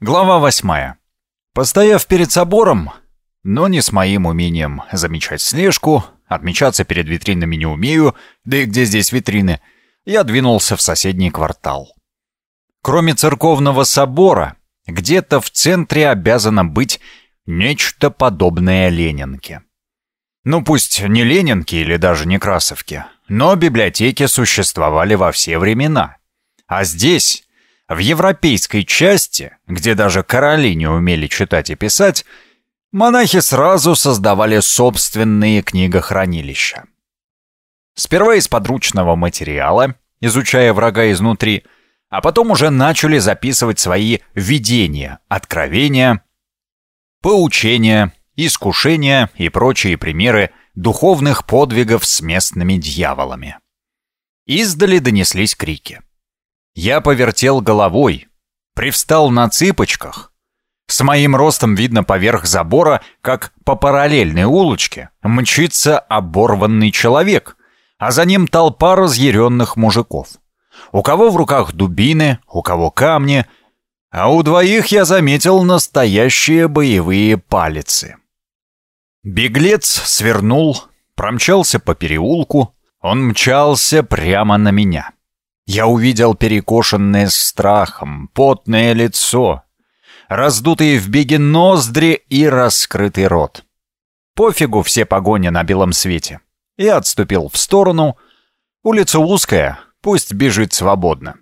Глава восьмая. Постояв перед собором, но не с моим умением замечать слежку, отмечаться перед витринами не умею, да и где здесь витрины, я двинулся в соседний квартал. Кроме церковного собора, где-то в центре обязано быть нечто подобное Ленинке. Ну пусть не Ленинки или даже не Красовки, но библиотеки существовали во все времена. А здесь в европейской части, где даже короли не умели читать и писать, монахи сразу создавали собственные книгохранилища. Сперва из подручного материала, изучая врага изнутри, а потом уже начали записывать свои видения, откровения, поучения, искушения и прочие примеры духовных подвигов с местными дьяволами. Издали донеслись крики. Я повертел головой, привстал на цыпочках. С моим ростом видно поверх забора, как по параллельной улочке мчится оборванный человек, а за ним толпа разъяренных мужиков. У кого в руках дубины, у кого камни, а у двоих я заметил настоящие боевые палицы. Беглец свернул, промчался по переулку, он мчался прямо на меня. Я увидел перекошенное страхом, потное лицо, раздутые в беге ноздри и раскрытый рот. Пофигу все погони на белом свете. Я отступил в сторону. Улица узкая, пусть бежит свободно.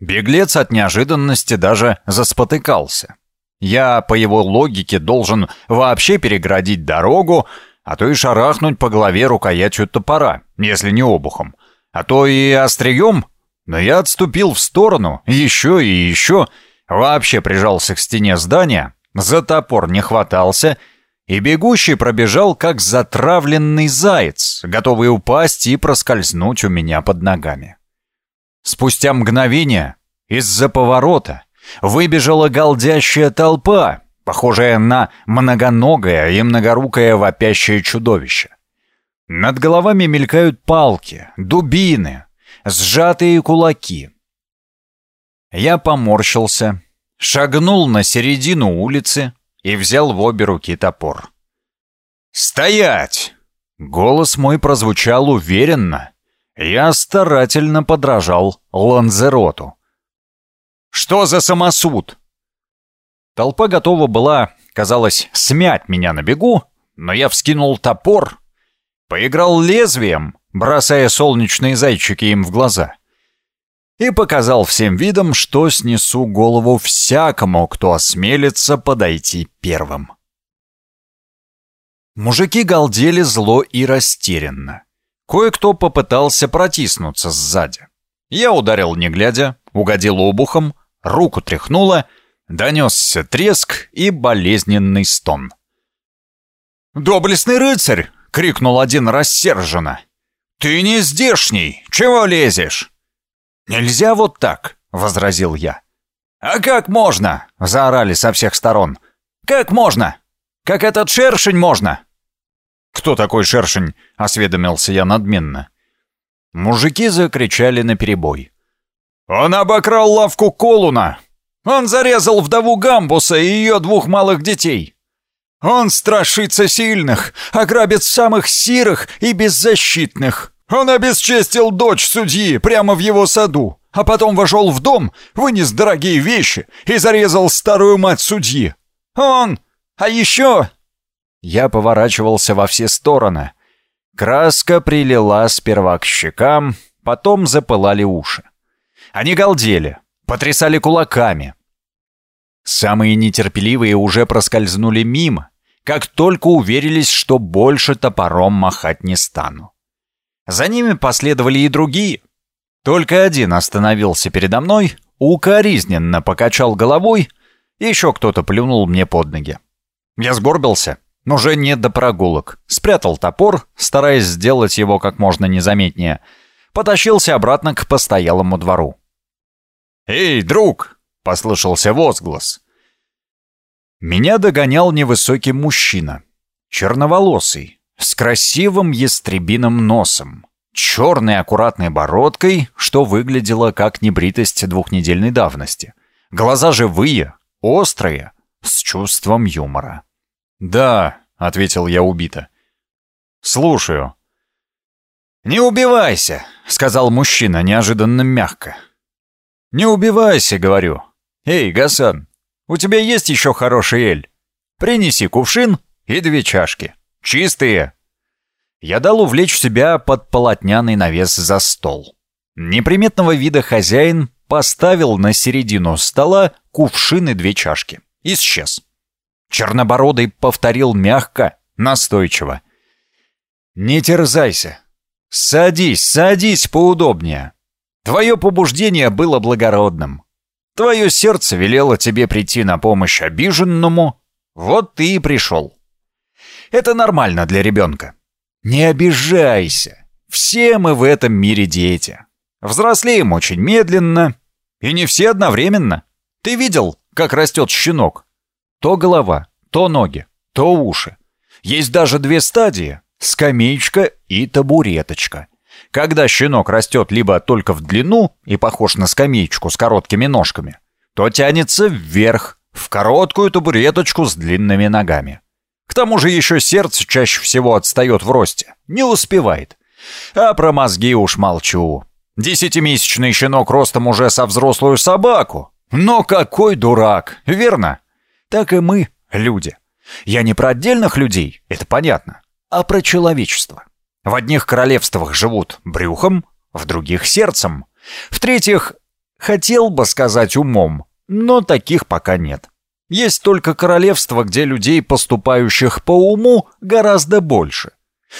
Беглец от неожиданности даже заспотыкался. Я, по его логике, должен вообще переградить дорогу, а то и шарахнуть по голове рукоятью топора, если не обухом а то и острием, но я отступил в сторону, еще и еще, вообще прижался к стене здания, за топор не хватался, и бегущий пробежал, как затравленный заяц, готовый упасть и проскользнуть у меня под ногами. Спустя мгновение из-за поворота выбежала галдящая толпа, похожая на многоногое и многорукое вопящее чудовище. Над головами мелькают палки, дубины, сжатые кулаки. Я поморщился, шагнул на середину улицы и взял в обе руки топор. «Стоять!» Голос мой прозвучал уверенно. Я старательно подражал Ланзероту. «Что за самосуд?» Толпа готова была, казалось, смять меня на бегу, но я вскинул топор поиграл лезвием, бросая солнечные зайчики им в глаза, и показал всем видом, что снесу голову всякому, кто осмелится подойти первым. Мужики галдели зло и растерянно. Кое-кто попытался протиснуться сзади. Я ударил не глядя, угодил обухом, руку тряхнуло, донесся треск и болезненный стон. «Доблестный рыцарь!» — крикнул один рассерженно. «Ты не здешний! Чего лезешь?» «Нельзя вот так!» — возразил я. «А как можно?» — заорали со всех сторон. «Как можно? Как этот шершень можно?» «Кто такой шершень?» — осведомился я надменно. Мужики закричали наперебой. «Он обокрал лавку Колуна! Он зарезал вдову Гамбуса и ее двух малых детей! Он страшится сильных, ограбит самых сирых и беззащитных. Он обесчестил дочь судьи прямо в его саду, а потом вошел в дом, вынес дорогие вещи и зарезал старую мать судьи. Он... А еще...» Я поворачивался во все стороны. Краска прилила сперва к щекам, потом запылали уши. Они галдели, потрясали кулаками. Самые нетерпеливые уже проскользнули мимо, как только уверились, что больше топором махать не стану. За ними последовали и другие. Только один остановился передо мной, укоризненно покачал головой, еще кто-то плюнул мне под ноги. Я сгорбился, но уже не до прогулок. Спрятал топор, стараясь сделать его как можно незаметнее. Потащился обратно к постоялому двору. «Эй, друг!» — послышался возглас. Меня догонял невысокий мужчина, черноволосый, с красивым ястребиным носом, черной аккуратной бородкой, что выглядело как небритость двухнедельной давности, Глаза живые, острые, с чувством юмора. «Да», — ответил я убито. «Слушаю». «Не убивайся», — сказал мужчина неожиданно мягко. «Не убивайся», — говорю. «Эй, Гасан, у тебя есть еще хороший эль? Принеси кувшин и две чашки. Чистые». Я дал увлечь себя под полотняный навес за стол. Неприметного вида хозяин поставил на середину стола кувшин и две чашки. Исчез. Чернобородый повторил мягко, настойчиво. «Не терзайся. Садись, садись поудобнее. Твое побуждение было благородным. Твое сердце велело тебе прийти на помощь обиженному. Вот ты и пришел. Это нормально для ребенка. Не обижайся. Все мы в этом мире дети. Взрослеем очень медленно. И не все одновременно. Ты видел, как растет щенок? То голова, то ноги, то уши. Есть даже две стадии — скамеечка и табуреточка. Когда щенок растет либо только в длину и похож на скамеечку с короткими ножками, то тянется вверх, в короткую табуреточку с длинными ногами. К тому же еще сердце чаще всего отстает в росте, не успевает. А про мозги уж молчу. Десятимесячный щенок ростом уже со взрослую собаку. Но какой дурак, верно? Так и мы, люди. Я не про отдельных людей, это понятно, а про человечество. В одних королевствах живут брюхом, в других — сердцем. В-третьих, хотел бы сказать умом, но таких пока нет. Есть только королевства, где людей, поступающих по уму, гораздо больше.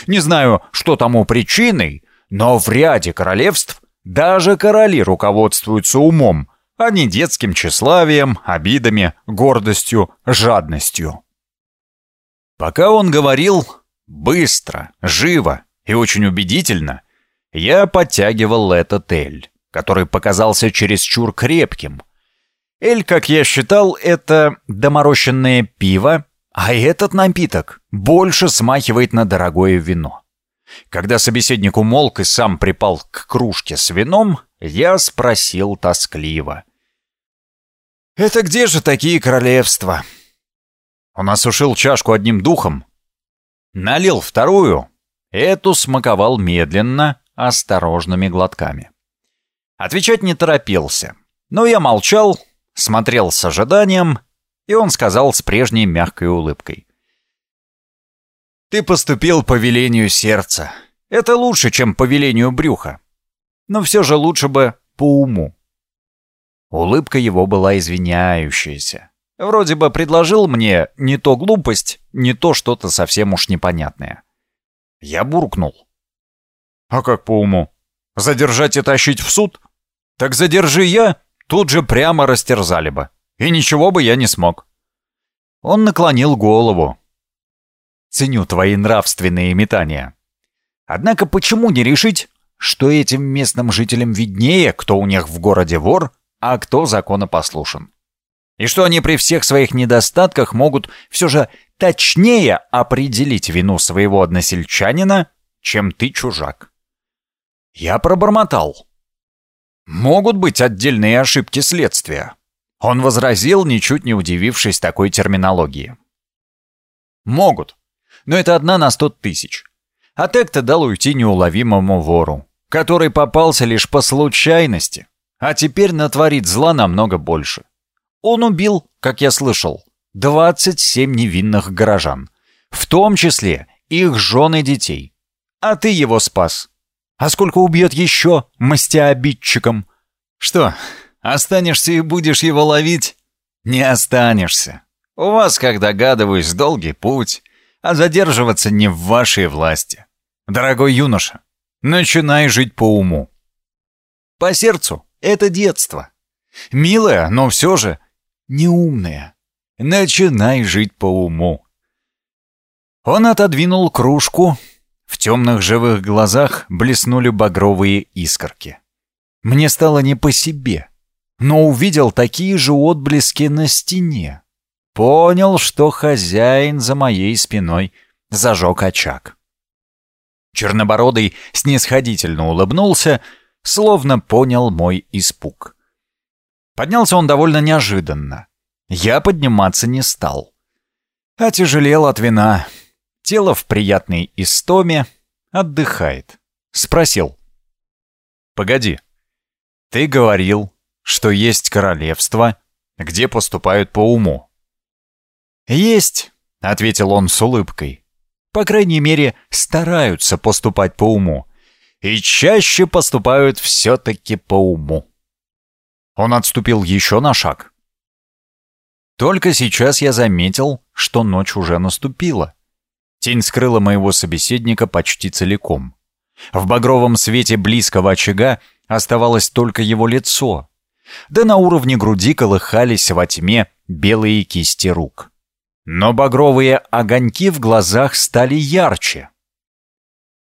Не знаю, что тому причиной, но в ряде королевств даже короли руководствуются умом, а не детским тщеславием, обидами, гордостью, жадностью. Пока он говорил быстро, живо, и очень убедительно, я подтягивал этот эль, который показался чересчур крепким. Эль, как я считал, это доморощенное пиво, а этот напиток больше смахивает на дорогое вино. Когда собеседник умолк и сам припал к кружке с вином, я спросил тоскливо. «Это где же такие королевства?» Он осушил чашку одним духом, налил вторую, Эту смаковал медленно, осторожными глотками. Отвечать не торопился, но я молчал, смотрел с ожиданием, и он сказал с прежней мягкой улыбкой. «Ты поступил по велению сердца. Это лучше, чем по велению брюха. Но все же лучше бы по уму». Улыбка его была извиняющаяся. Вроде бы предложил мне не то глупость, не то что-то совсем уж непонятное. Я буркнул. «А как по уму? Задержать и тащить в суд? Так задержи я, тут же прямо растерзали бы. И ничего бы я не смог». Он наклонил голову. «Ценю твои нравственные метания. Однако почему не решить, что этим местным жителям виднее, кто у них в городе вор, а кто законопослушен? И что они при всех своих недостатках могут все же точнее определить вину своего односельчанина, чем ты чужак. Я пробормотал. Могут быть отдельные ошибки следствия. Он возразил, ничуть не удивившись такой терминологии. Могут, но это одна на сто тысяч. А так-то дал уйти неуловимому вору, который попался лишь по случайности, а теперь натворит зла намного больше. Он убил, как я слышал, 27 невинных горожан, в том числе их жен и детей. А ты его спас. А сколько убьет еще, мстя обидчиком? Что, останешься и будешь его ловить? Не останешься. У вас, как догадываюсь, долгий путь, а задерживаться не в вашей власти. Дорогой юноша, начинай жить по уму. По сердцу — это детство. Милое, но все же неумное. Начинай жить по уму. Он отодвинул кружку. В темных живых глазах блеснули багровые искорки. Мне стало не по себе, но увидел такие же отблески на стене. Понял, что хозяин за моей спиной зажег очаг. Чернобородый снисходительно улыбнулся, словно понял мой испуг. Поднялся он довольно неожиданно. Я подниматься не стал. Отяжелел от вина. Тело в приятной истоме. Отдыхает. Спросил. «Погоди. Ты говорил, что есть королевство, где поступают по уму». «Есть», — ответил он с улыбкой. «По крайней мере, стараются поступать по уму. И чаще поступают все-таки по уму». Он отступил еще на шаг. Только сейчас я заметил, что ночь уже наступила. Тень скрыла моего собеседника почти целиком. В багровом свете близкого очага оставалось только его лицо. Да на уровне груди колыхались во тьме белые кисти рук. Но багровые огоньки в глазах стали ярче.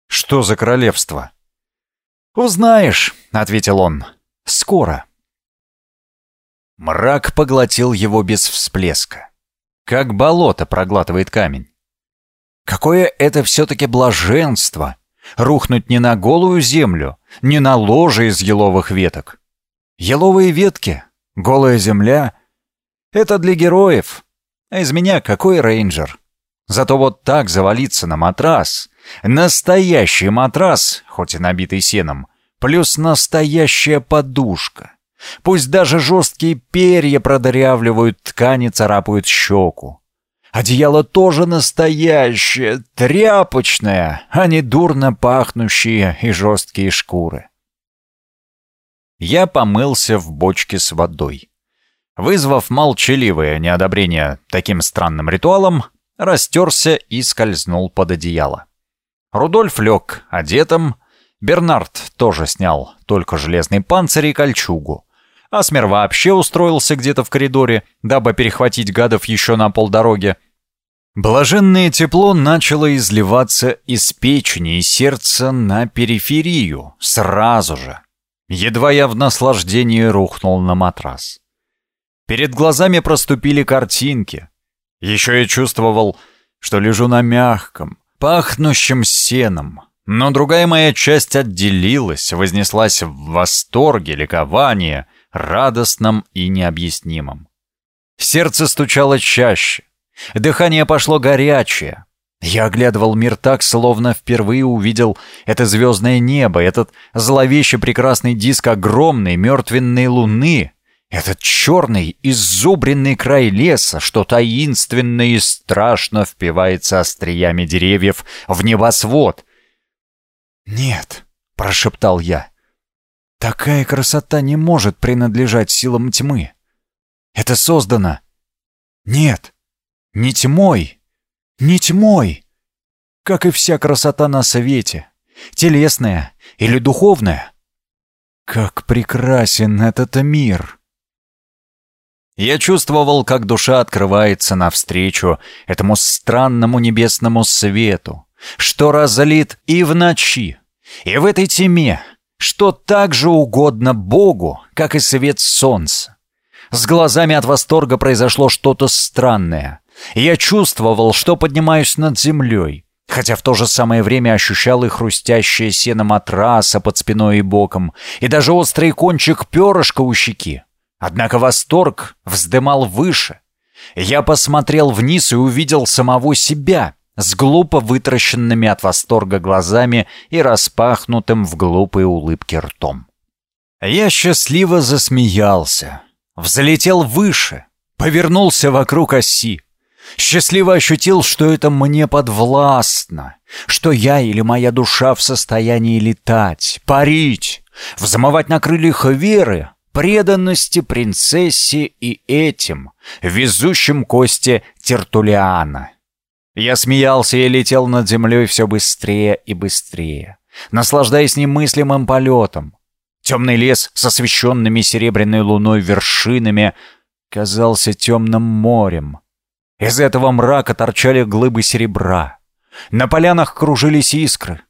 «Что за королевство?» «Узнаешь», — ответил он, — «скоро». Мрак поглотил его без всплеска. Как болото проглатывает камень. Какое это все-таки блаженство! Рухнуть не на голую землю, не на ложе из еловых веток. Еловые ветки, голая земля — это для героев. А из меня какой рейнджер? Зато вот так завалиться на матрас. Настоящий матрас, хоть и набитый сеном, плюс настоящая подушка. Пусть даже жесткие перья продырявливают ткани, царапают щеку. Одеяло тоже настоящее, тряпочное, а не дурно пахнущие и жесткие шкуры. Я помылся в бочке с водой. Вызвав молчаливое неодобрение таким странным ритуалом, растерся и скользнул под одеяло. Рудольф лег одетым, Бернард тоже снял только железный панцирь и кольчугу. Асмер вообще устроился где-то в коридоре, дабы перехватить гадов еще на полдороге. Блаженное тепло начало изливаться из печени и сердца на периферию, сразу же. Едва я в наслаждении рухнул на матрас. Перед глазами проступили картинки. Еще я чувствовал, что лежу на мягком, пахнущем сеном, но другая моя часть отделилась, вознеслась в восторге, ликование, радостном и необъяснимом. Сердце стучало чаще, дыхание пошло горячее. Я оглядывал мир так, словно впервые увидел это звездное небо, этот зловеще прекрасный диск огромной мертвенной луны, этот черный иззубренный край леса, что таинственно и страшно впивается остриями деревьев в небосвод. «Нет», — прошептал я, Такая красота не может принадлежать силам тьмы. Это создано... Нет, не тьмой, не тьмой. Как и вся красота на свете, телесная или духовная. Как прекрасен этот мир! Я чувствовал, как душа открывается навстречу этому странному небесному свету, что разлит и в ночи, и в этой тьме, что так же угодно Богу, как и свет солнца. С глазами от восторга произошло что-то странное. Я чувствовал, что поднимаюсь над землей, хотя в то же самое время ощущал и хрустящее сено матраса под спиной и боком, и даже острый кончик перышка у щеки. Однако восторг вздымал выше. Я посмотрел вниз и увидел самого себя — с глупо вытращенными от восторга глазами и распахнутым в глупой улыбке ртом. Я счастливо засмеялся, взлетел выше, повернулся вокруг оси. Счастливо ощутил, что это мне подвластно, что я или моя душа в состоянии летать, парить, взмывать на крыльях веры, преданности принцессе и этим, везущим кости Тертулиана. Я смеялся и летел над землей все быстрее и быстрее, наслаждаясь немыслимым полетом. Темный лес с освещенными серебряной луной вершинами казался темным морем. Из этого мрака торчали глыбы серебра. На полянах кружились искры.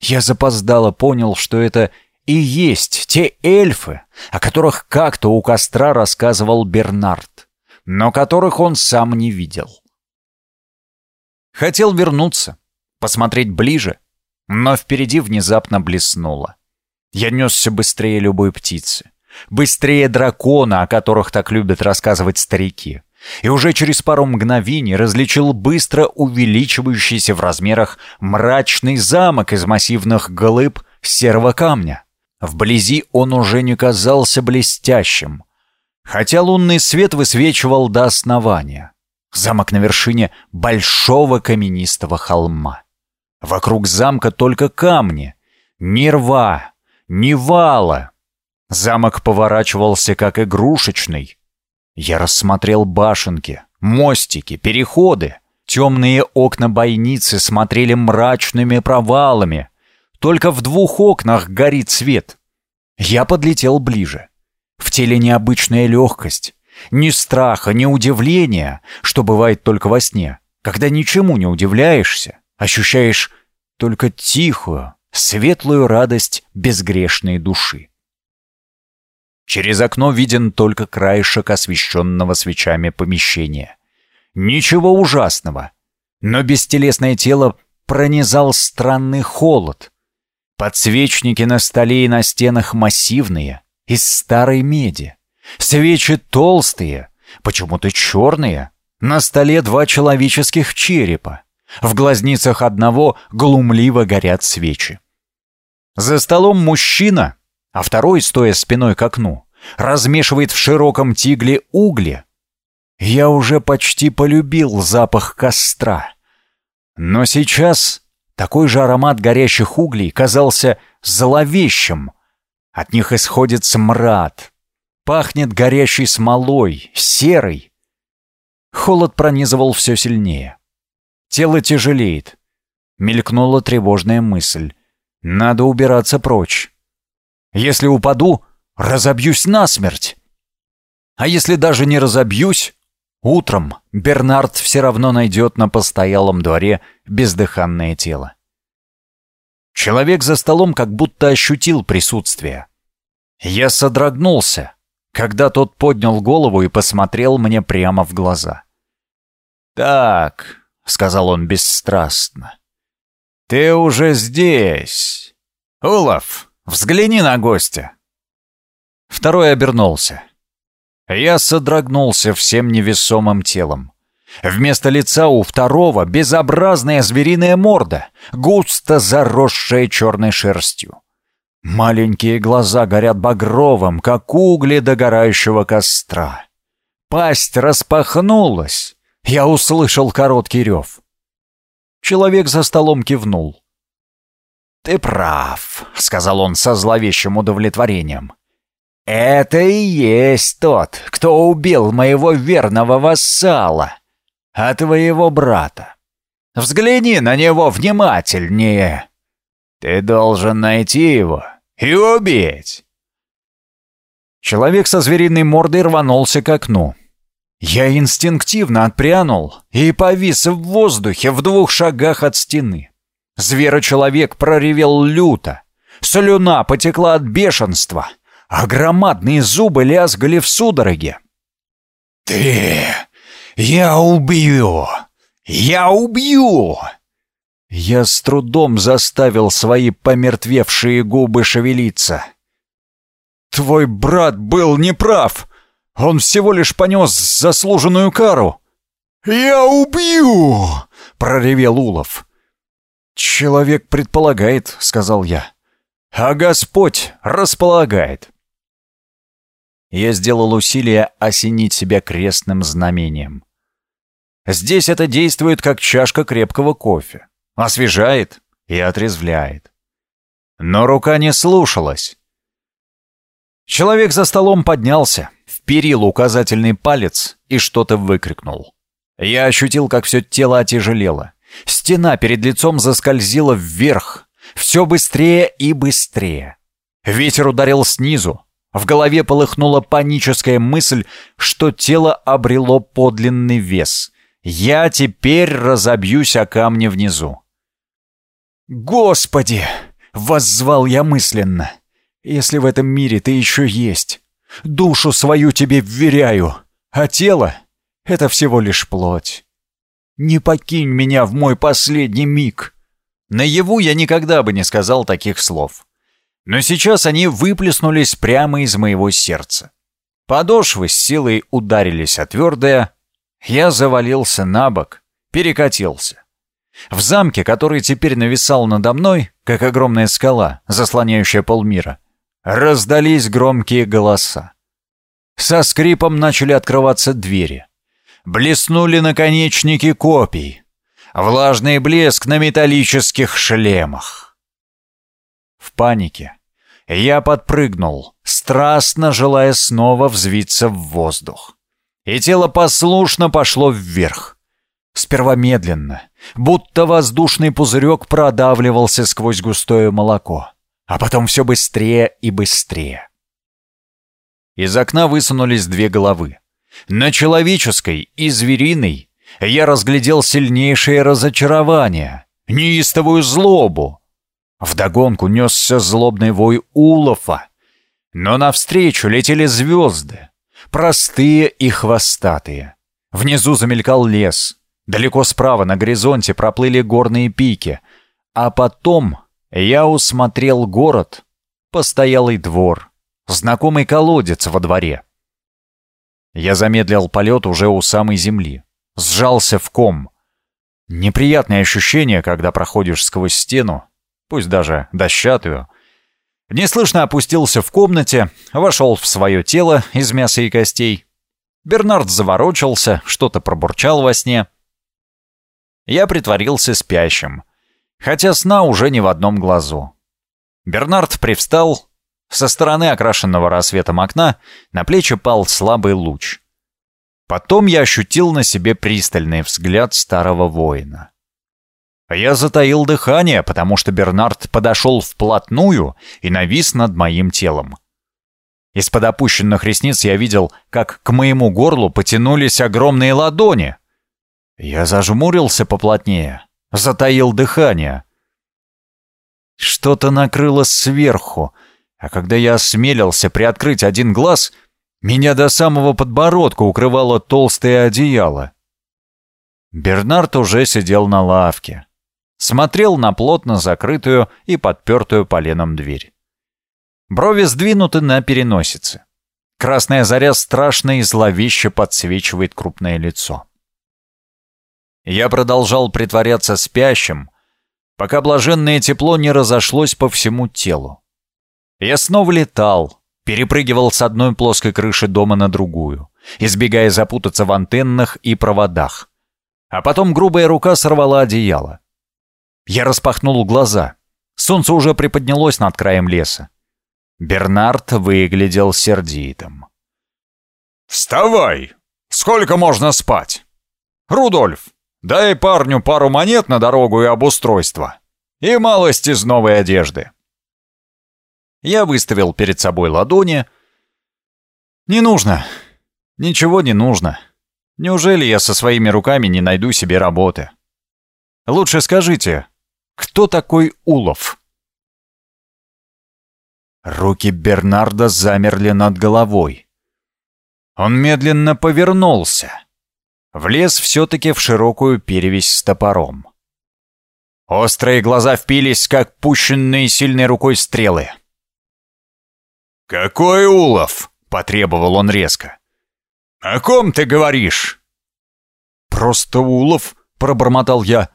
Я запоздало понял, что это и есть те эльфы, о которых как-то у костра рассказывал Бернард, но которых он сам не видел. Хотел вернуться, посмотреть ближе, но впереди внезапно блеснуло. Я несся быстрее любой птицы. быстрее дракона, о которых так любят рассказывать старики. И уже через пару мгновений различил быстро увеличивающийся в размерах мрачный замок из массивных глыб серого камня. Вблизи он уже не казался блестящим, хотя лунный свет высвечивал до основания. Замок на вершине большого каменистого холма. Вокруг замка только камни, ни рва, ни вала. Замок поворачивался как игрушечный. Я рассмотрел башенки, мостики, переходы. Темные окна бойницы смотрели мрачными провалами. Только в двух окнах горит свет. Я подлетел ближе. В теле необычная легкость. Ни страха, ни удивления, что бывает только во сне. Когда ничему не удивляешься, ощущаешь только тихую, светлую радость безгрешной души. Через окно виден только краешек освещенного свечами помещения. Ничего ужасного, но бестелесное тело пронизал странный холод. Подсвечники на столе и на стенах массивные, из старой меди. Свечи толстые, почему-то черные. На столе два человеческих черепа. В глазницах одного глумливо горят свечи. За столом мужчина, а второй, стоя спиной к окну, размешивает в широком тигле угли. Я уже почти полюбил запах костра. Но сейчас такой же аромат горящих углей казался зловещим. От них исходит смрад. Пахнет горящей смолой, серой. Холод пронизывал все сильнее. Тело тяжелеет. Мелькнула тревожная мысль. Надо убираться прочь. Если упаду, разобьюсь насмерть. А если даже не разобьюсь, утром Бернард все равно найдет на постоялом дворе бездыханное тело. Человек за столом как будто ощутил присутствие. Я содрогнулся, когда тот поднял голову и посмотрел мне прямо в глаза. «Так», — сказал он бесстрастно, — «ты уже здесь». «Улов, взгляни на гостя!» Второй обернулся. Я содрогнулся всем невесомым телом. Вместо лица у второго безобразная звериная морда, густо заросшая черной шерстью. Маленькие глаза горят багровым, как угли догорающего костра. Пасть распахнулась. Я услышал короткий рев. Человек за столом кивнул. «Ты прав», — сказал он со зловещим удовлетворением. «Это и есть тот, кто убил моего верного вассала, а твоего брата. Взгляни на него внимательнее. Ты должен найти его и убить». Человек со звериной мордой рванулся к окну. Я инстинктивно отпрянул и повис в воздухе в двух шагах от стены. Зверочеловек проревел люто. Слюна потекла от бешенства, а громадные зубы лязгали в судороге. «Ты! Я убью! Я убью!» Я с трудом заставил свои помертвевшие губы шевелиться. «Твой брат был неправ! Он всего лишь понес заслуженную кару!» «Я убью!» — проревел Улов. «Человек предполагает», — сказал я. «А Господь располагает». Я сделал усилие осенить себя крестным знамением. Здесь это действует как чашка крепкого кофе. Освежает и отрезвляет. Но рука не слушалась. Человек за столом поднялся, вперил указательный палец и что-то выкрикнул. Я ощутил, как все тело отяжелело. Стена перед лицом заскользила вверх, все быстрее и быстрее. Ветер ударил снизу. В голове полыхнула паническая мысль, что тело обрело подлинный вес. Я теперь разобьюсь о камни внизу. «Господи!» — воззвал я мысленно. «Если в этом мире ты еще есть, душу свою тебе вверяю, а тело — это всего лишь плоть. Не покинь меня в мой последний миг. Наяву я никогда бы не сказал таких слов. Но сейчас они выплеснулись прямо из моего сердца. Подошвы с силой ударились о твердое. Я завалился на бок, перекатился. В замке, который теперь нависал надо мной, как огромная скала, заслоняющая полмира, раздались громкие голоса. Со скрипом начали открываться двери. Блеснули наконечники копий. Влажный блеск на металлических шлемах. В панике я подпрыгнул, страстно желая снова взвиться в воздух. И тело послушно пошло вверх. Сперва медленно, будто воздушный пузырек продавливался сквозь густое молоко, а потом все быстрее и быстрее. Из окна высунулись две головы. На человеческой и звериной я разглядел сильнейшее разочарование, неистовую злобу. Вдогонку несся злобный вой Улафа, но навстречу летели звезды, простые и хвостатые. Внизу замелькал лес, далеко справа на горизонте проплыли горные пики, а потом я усмотрел город, постоялый двор, знакомый колодец во дворе. Я замедлил полет уже у самой земли, сжался в ком. Неприятное ощущение, когда проходишь сквозь стену, пусть даже дощатую. Неслышно опустился в комнате, вошел в свое тело из мяса и костей. Бернард заворочился, что-то пробурчал во сне. Я притворился спящим, хотя сна уже не в одном глазу. Бернард привстал, со стороны окрашенного рассветом окна на плечи пал слабый луч. Потом я ощутил на себе пристальный взгляд старого воина. Я затаил дыхание, потому что Бернард подошел вплотную и навис над моим телом. Из-под опущенных ресниц я видел, как к моему горлу потянулись огромные ладони. Я зажмурился поплотнее, затаил дыхание. Что-то накрыло сверху, а когда я осмелился приоткрыть один глаз, меня до самого подбородка укрывало толстое одеяло. Бернард уже сидел на лавке. Смотрел на плотно закрытую и подпертую поленом дверь. Брови сдвинуты на переносице. Красная заря страшно и зловеще подсвечивает крупное лицо. Я продолжал притворяться спящим, пока блаженное тепло не разошлось по всему телу. Я снова летал, перепрыгивал с одной плоской крыши дома на другую, избегая запутаться в антеннах и проводах. А потом грубая рука сорвала одеяло. Я распахнул глаза. Солнце уже приподнялось над краем леса. Бернард выглядел сердитым. «Вставай! Сколько можно спать? Рудольф, дай парню пару монет на дорогу и обустройство. И малость из новой одежды». Я выставил перед собой ладони. «Не нужно. Ничего не нужно. Неужели я со своими руками не найду себе работы? Лучше скажите, кто такой Улов?» Руки Бернарда замерли над головой. Он медленно повернулся. Влез все-таки в широкую перевесь с топором. Острые глаза впились, как пущенные сильной рукой стрелы. «Какой улов?» — потребовал он резко. «О ком ты говоришь?» «Просто улов», — пробормотал я.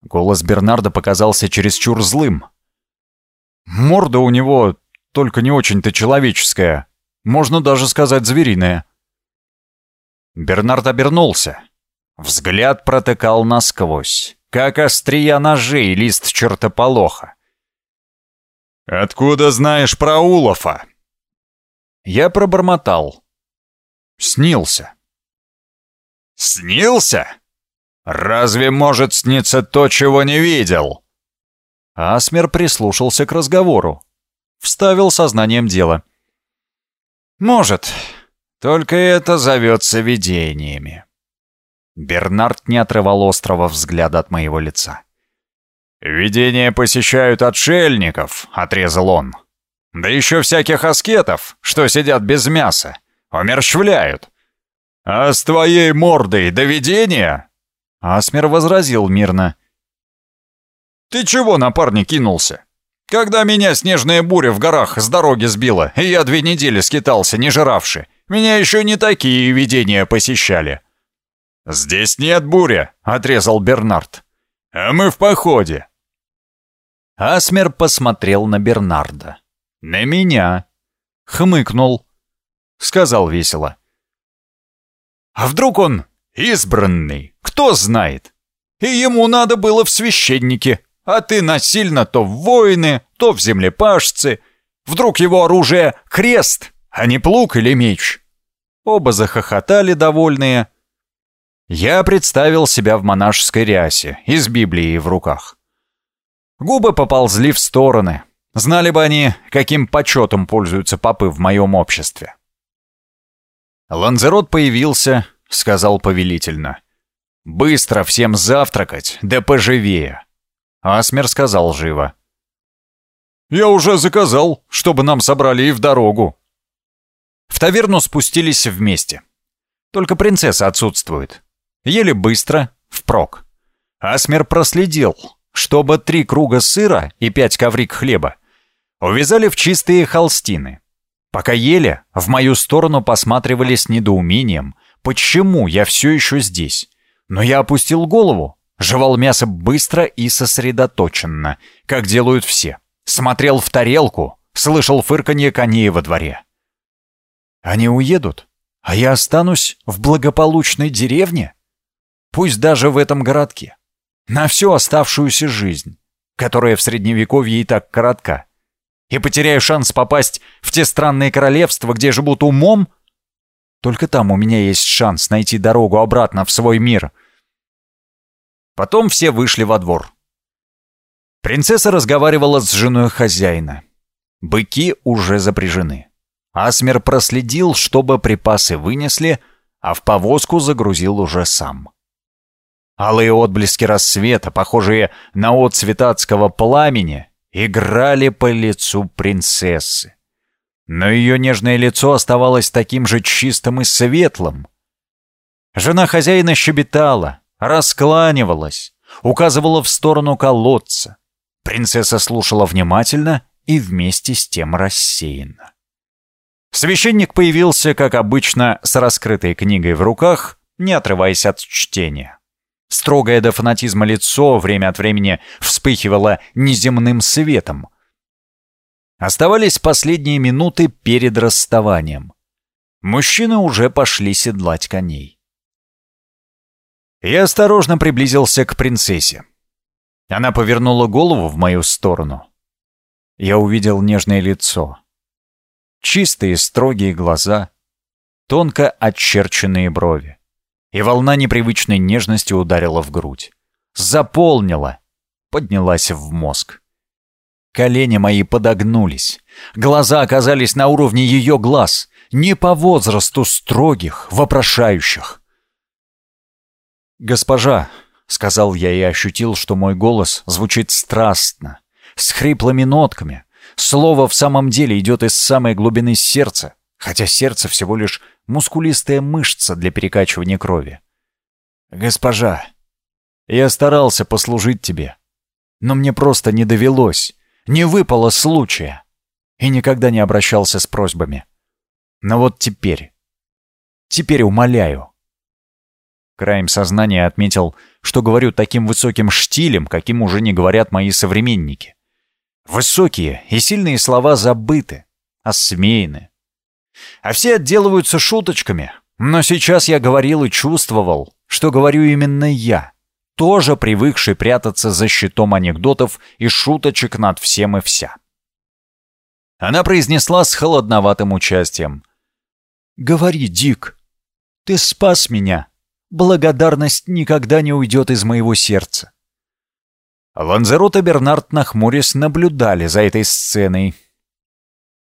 Голос Бернарда показался чересчур злым. Морда у него только не очень-то человеческая, можно даже сказать звериная. Бернард обернулся. Взгляд протыкал насквозь, как острия ножей лист чертополоха. «Откуда знаешь про Улафа?» Я пробормотал. «Снился». «Снился? Разве может сниться то, чего не видел?» Асмер прислушался к разговору. Вставил сознанием дела. «Может. Только это зовется видениями». Бернард не отрывал острого взгляда от моего лица. «Видения посещают отшельников», — отрезал он. «Да еще всяких аскетов, что сидят без мяса, умерщвляют. А с твоей мордой до видения?» Асмер возразил мирно. «Ты чего на парня кинулся? Когда меня снежная буря в горах с дороги сбила, и я две недели скитался, не жиравши, меня еще не такие видения посещали». «Здесь нет буря», — отрезал Бернард. «А мы в походе». Асмер посмотрел на Бернарда. «На меня». Хмыкнул. Сказал весело. «А вдруг он избранный? Кто знает? И ему надо было в священники, а ты насильно то в воины, то в землепашцы. Вдруг его оружие — крест, а не плуг или меч?» Оба захохотали, довольные. Я представил себя в монашеской рясе и с Библией в руках. Губы поползли в стороны. Знали бы они, каким почетом пользуются попы в моем обществе. Ланзерот появился, сказал повелительно. «Быстро всем завтракать, да поживее!» Асмер сказал живо. «Я уже заказал, чтобы нам собрали и в дорогу». В таверну спустились вместе. Только принцесса отсутствует. Ели быстро, впрок. Асмер проследил, чтобы три круга сыра и пять коврик хлеба увязали в чистые холстины. Пока ели, в мою сторону посматривали с недоумением, почему я все еще здесь. Но я опустил голову, жевал мясо быстро и сосредоточенно, как делают все. Смотрел в тарелку, слышал фырканье коней во дворе. Они уедут, а я останусь в благополучной деревне? Пусть даже в этом городке. На всю оставшуюся жизнь, которая в Средневековье и так коротка. И потеряю шанс попасть в те странные королевства, где живут умом? Только там у меня есть шанс найти дорогу обратно в свой мир. Потом все вышли во двор. Принцесса разговаривала с женой хозяина. Быки уже запряжены. Асмер проследил, чтобы припасы вынесли, а в повозку загрузил уже сам. Алые отблески рассвета, похожие на отцвет адского пламени, играли по лицу принцессы. Но ее нежное лицо оставалось таким же чистым и светлым. Жена хозяина щебетала, раскланивалась, указывала в сторону колодца. Принцесса слушала внимательно и вместе с тем рассеянно. Священник появился, как обычно, с раскрытой книгой в руках, не отрываясь от чтения. Строгое до фанатизма лицо время от времени вспыхивало неземным светом. Оставались последние минуты перед расставанием. Мужчины уже пошли седлать коней. Я осторожно приблизился к принцессе. Она повернула голову в мою сторону. Я увидел нежное лицо, чистые строгие глаза, тонко очерченные брови. И волна непривычной нежности ударила в грудь. Заполнила, поднялась в мозг. Колени мои подогнулись. Глаза оказались на уровне ее глаз, не по возрасту строгих, вопрошающих. «Госпожа», — сказал я и ощутил, что мой голос звучит страстно, с хриплыми нотками, Слово в самом деле идет из самой глубины сердца, хотя сердце всего лишь мускулистая мышца для перекачивания крови. «Госпожа, я старался послужить тебе, но мне просто не довелось, не выпало случая, и никогда не обращался с просьбами. Но вот теперь, теперь умоляю». Краем сознания отметил, что говорю таким высоким штилем, каким уже не говорят мои современники. Высокие и сильные слова забыты, осмеяны. А все отделываются шуточками. Но сейчас я говорил и чувствовал, что говорю именно я, тоже привыкший прятаться за щитом анекдотов и шуточек над всем и вся. Она произнесла с холодноватым участием. «Говори, Дик, ты спас меня. Благодарность никогда не уйдет из моего сердца. Ланзерот и Бернард, нахмурясь, наблюдали за этой сценой.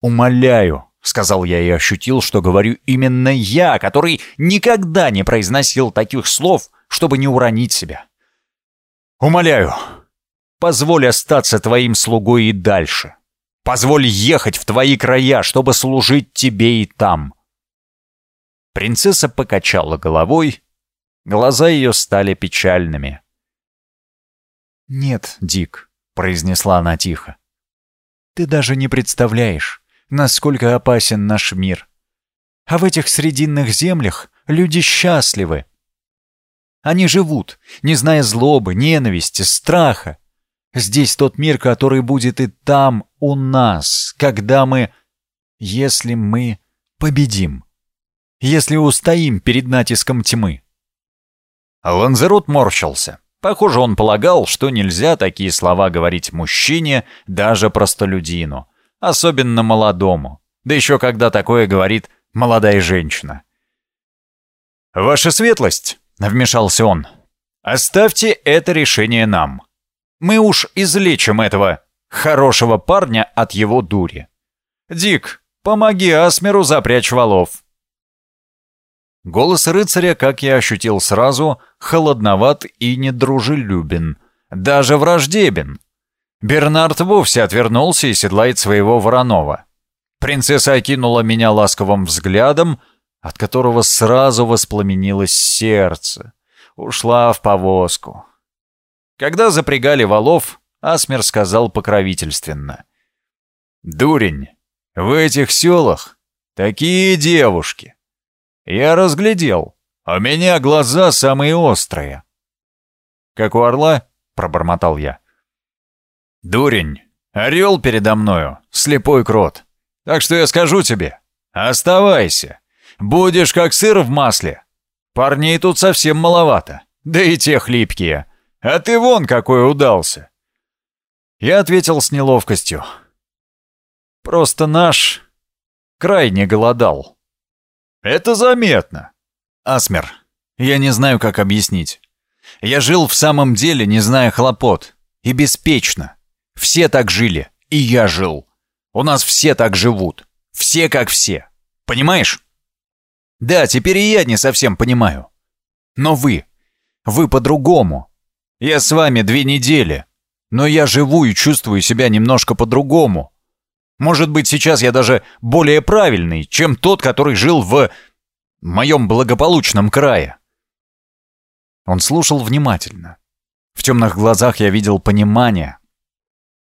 «Умоляю», — сказал я и ощутил, что говорю именно я, который никогда не произносил таких слов, чтобы не уронить себя. «Умоляю, позволь остаться твоим слугой и дальше. Позволь ехать в твои края, чтобы служить тебе и там». Принцесса покачала головой, глаза ее стали печальными. «Нет, Дик», — произнесла она тихо. Ты даже не представляешь, насколько опасен наш мир. А в этих срединных землях люди счастливы. Они живут, не зная злобы, ненависти, страха. Здесь тот мир, который будет и там, у нас, когда мы... Если мы победим. Если устоим перед натиском тьмы. Ланзерот морщился. Похоже, он полагал, что нельзя такие слова говорить мужчине, даже простолюдину, особенно молодому, да еще когда такое говорит молодая женщина. «Ваша светлость», — вмешался он, — «оставьте это решение нам. Мы уж излечим этого хорошего парня от его дури. Дик, помоги Асмеру запрячь валов». Голос рыцаря, как я ощутил сразу, холодноват и недружелюбен, даже враждебен. Бернард вовсе отвернулся и седлает своего Воронова. Принцесса окинула меня ласковым взглядом, от которого сразу воспламенилось сердце. Ушла в повозку. Когда запрягали валов, Асмер сказал покровительственно. «Дурень, в этих селах такие девушки. Я разглядел. У меня глаза самые острые. Как у орла, пробормотал я. Дурень, орел передо мною, слепой крот. Так что я скажу тебе, оставайся. Будешь как сыр в масле. Парней тут совсем маловато, да и те хлипкие. А ты вон какой удался. Я ответил с неловкостью. Просто наш крайне голодал. Это заметно. Асмер, я не знаю, как объяснить. Я жил в самом деле, не зная хлопот. И беспечно. Все так жили. И я жил. У нас все так живут. Все как все. Понимаешь? Да, теперь и я не совсем понимаю. Но вы, вы по-другому. Я с вами две недели. Но я живу и чувствую себя немножко по-другому. Может быть, сейчас я даже более правильный, чем тот, который жил в моем благополучном крае. Он слушал внимательно. В темных глазах я видел понимание.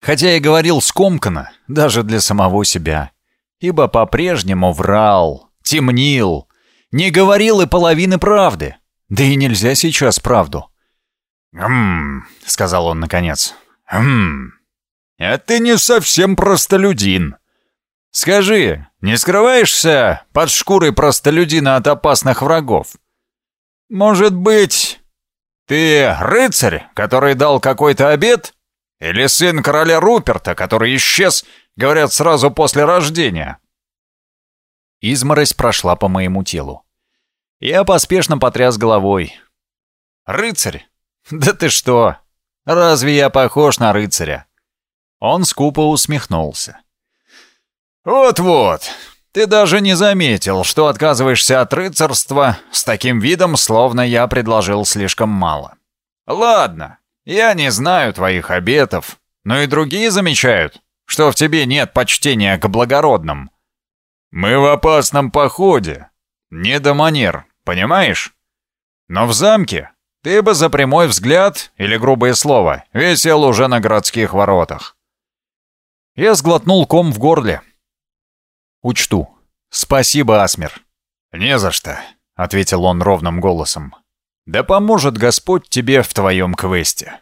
Хотя и говорил скомканно, даже для самого себя. Ибо по-прежнему врал, темнил, не говорил и половины правды. Да и нельзя сейчас правду. «Хм», — сказал он наконец, — «хм». А ты не совсем простолюдин. Скажи, не скрываешься под шкурой простолюдина от опасных врагов? Может быть, ты рыцарь, который дал какой-то обед? Или сын короля Руперта, который исчез, говорят, сразу после рождения?» Изморозь прошла по моему телу. Я поспешно потряс головой. «Рыцарь? Да ты что? Разве я похож на рыцаря? Он скупо усмехнулся. «Вот-вот, ты даже не заметил, что отказываешься от рыцарства с таким видом, словно я предложил слишком мало. Ладно, я не знаю твоих обетов, но и другие замечают, что в тебе нет почтения к благородным. Мы в опасном походе, не до манер, понимаешь? Но в замке ты бы за прямой взгляд или грубое слово висел уже на городских воротах. Я сглотнул ком в горле. «Учту. Спасибо, Асмер». «Не за что», — ответил он ровным голосом. «Да поможет Господь тебе в твоем квесте».